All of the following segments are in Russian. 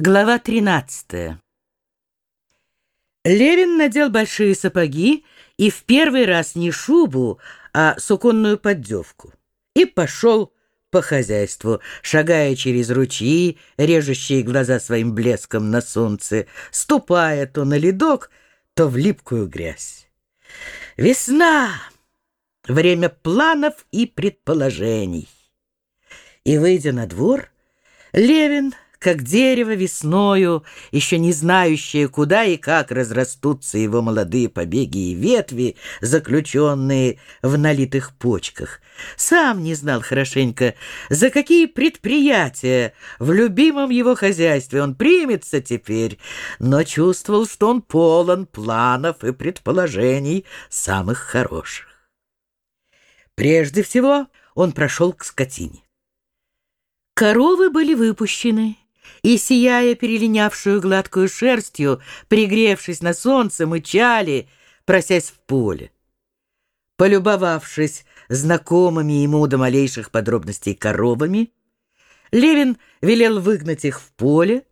Глава 13 Левин надел большие сапоги и в первый раз не шубу, а суконную поддевку. И пошел по хозяйству, шагая через ручьи, режущие глаза своим блеском на солнце, ступая то на ледок, то в липкую грязь. Весна! Время планов и предположений. И, выйдя на двор, Левин как дерево весною, еще не знающее, куда и как разрастутся его молодые побеги и ветви, заключенные в налитых почках. Сам не знал хорошенько, за какие предприятия в любимом его хозяйстве он примется теперь, но чувствовал, что он полон планов и предположений самых хороших. Прежде всего он прошел к скотине. Коровы были выпущены, и, сияя перелинявшую гладкую шерстью, пригревшись на солнце, мычали, просясь в поле. Полюбовавшись знакомыми ему до малейших подробностей коровами, Левин велел выгнать их в поле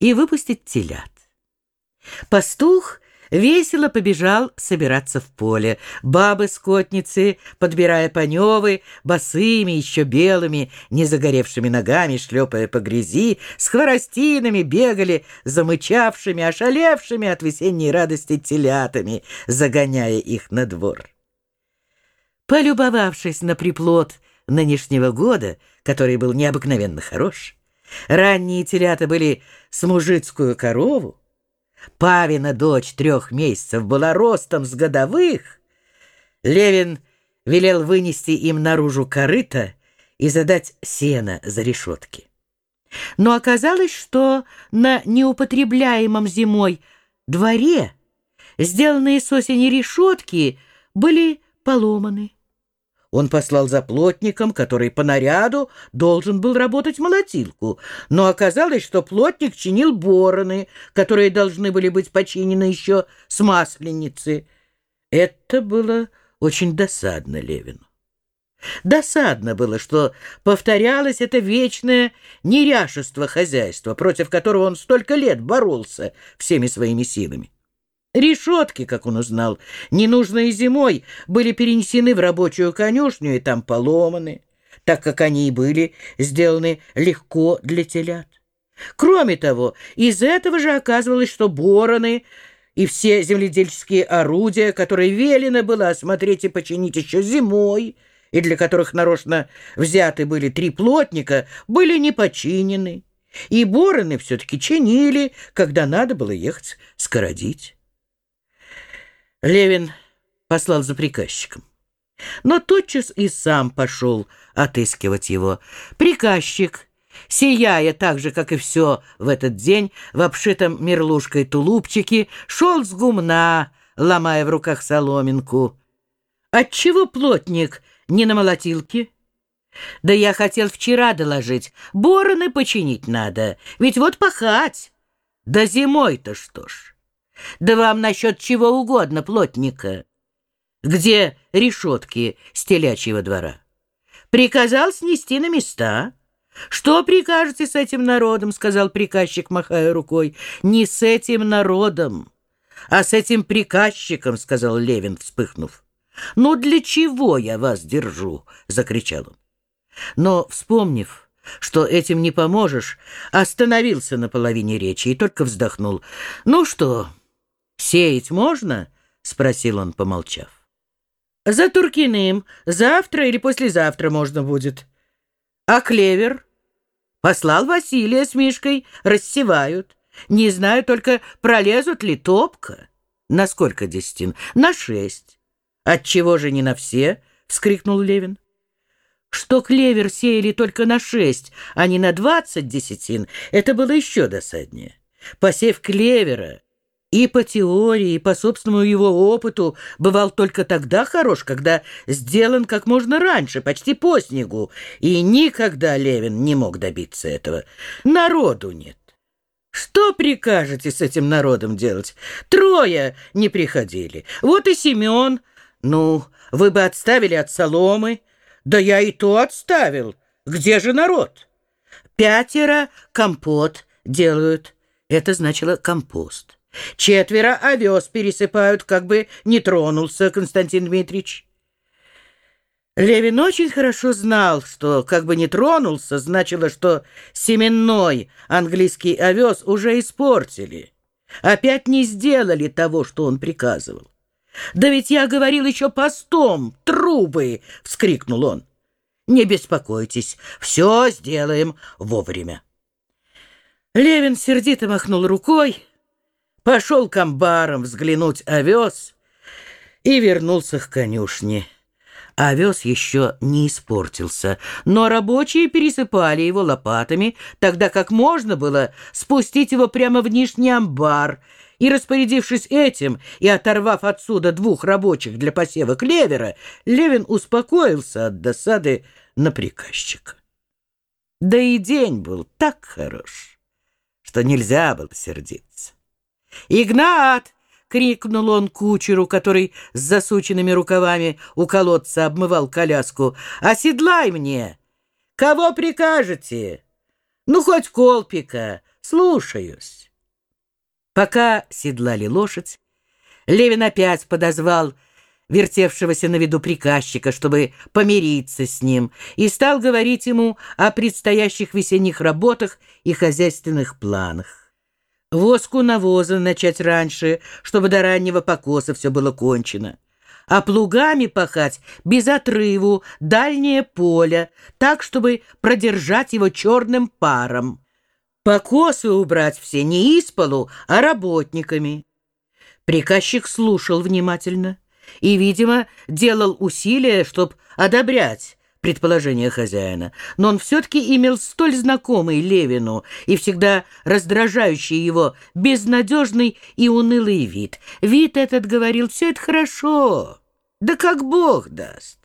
и выпустить телят. Пастух весело побежал собираться в поле. Бабы-скотницы, подбирая паневы, босыми, еще белыми, не загоревшими ногами, шлепая по грязи, с хворостинами бегали, замычавшими, ошалевшими от весенней радости телятами, загоняя их на двор. Полюбовавшись на приплод нынешнего года, который был необыкновенно хорош, ранние телята были с мужицкую корову, Павина дочь трех месяцев была ростом с годовых, Левин велел вынести им наружу корыто и задать сено за решетки. Но оказалось, что на неупотребляемом зимой дворе сделанные с осени решетки были поломаны. Он послал за плотником, который по наряду должен был работать молотилку, но оказалось, что плотник чинил бороны, которые должны были быть починены еще с масленицы. Это было очень досадно Левину. Досадно было, что повторялось это вечное неряшество хозяйства, против которого он столько лет боролся всеми своими силами. Решетки, как он узнал, ненужные зимой, были перенесены в рабочую конюшню и там поломаны, так как они и были сделаны легко для телят. Кроме того, из этого же оказывалось, что бороны и все земледельческие орудия, которые велено было осмотреть и починить еще зимой, и для которых нарочно взяты были три плотника, были не починены, и бороны все-таки чинили, когда надо было ехать скородить. Левин послал за приказчиком. Но тотчас и сам пошел отыскивать его. Приказчик, сияя так же, как и все в этот день, в обшитом мерлушкой тулупчике, шел с гумна, ломая в руках соломинку. Отчего плотник не на молотилке? Да я хотел вчера доложить. Бороны починить надо, ведь вот пахать. Да зимой-то что ж. Да вам насчет чего угодно, плотника. Где решетки с телячьего двора? Приказал снести на места. Что прикажете с этим народом, сказал приказчик, махая рукой. Не с этим народом, а с этим приказчиком, сказал Левин, вспыхнув. «Ну для чего я вас держу?» — закричал он. Но, вспомнив, что этим не поможешь, остановился на половине речи и только вздохнул. «Ну что, «Сеять можно?» — спросил он, помолчав. «За Туркиным завтра или послезавтра можно будет. А клевер?» «Послал Василия с Мишкой, рассевают. Не знаю только, пролезут ли топка. На сколько десятин? На шесть. Отчего же не на все?» — вскрикнул Левин. Что клевер сеяли только на шесть, а не на двадцать десятин, это было еще досаднее. Посев клевера и по теории, и по собственному его опыту бывал только тогда хорош, когда сделан как можно раньше, почти по снегу, и никогда Левин не мог добиться этого. Народу нет. Что прикажете с этим народом делать? Трое не приходили. Вот и Семен. Ну, вы бы отставили от соломы. Да я и то отставил. Где же народ? Пятеро компот делают. Это значило компост. Четверо овес пересыпают, как бы не тронулся Константин Дмитриевич. Левин очень хорошо знал, что как бы не тронулся, значило, что семенной английский овес уже испортили. Опять не сделали того, что он приказывал. «Да ведь я говорил еще постом, трубы!» — вскрикнул он. «Не беспокойтесь, все сделаем вовремя». Левин сердито махнул рукой, пошел к амбарам взглянуть овес и вернулся к конюшне. Овес еще не испортился, но рабочие пересыпали его лопатами, тогда как можно было спустить его прямо в нижний амбар, и, распорядившись этим и оторвав отсюда двух рабочих для посева клевера, Левин успокоился от досады на приказчика. Да и день был так хорош что нельзя было сердиться. «Игнат!» — крикнул он кучеру, который с засученными рукавами у колодца обмывал коляску. «Оседлай мне! Кого прикажете? Ну, хоть колпика. Слушаюсь!» Пока седлали лошадь, Левин опять подозвал вертевшегося на виду приказчика, чтобы помириться с ним, и стал говорить ему о предстоящих весенних работах и хозяйственных планах. Воску навоза начать раньше, чтобы до раннего покоса все было кончено. А плугами пахать без отрыву дальнее поле, так, чтобы продержать его черным паром. Покосы убрать все не из полу, а работниками. Приказчик слушал внимательно и, видимо, делал усилия, чтобы одобрять предположение хозяина, но он все-таки имел столь знакомый Левину и всегда раздражающий его безнадежный и унылый вид. Вид этот говорил, все это хорошо, да как Бог даст.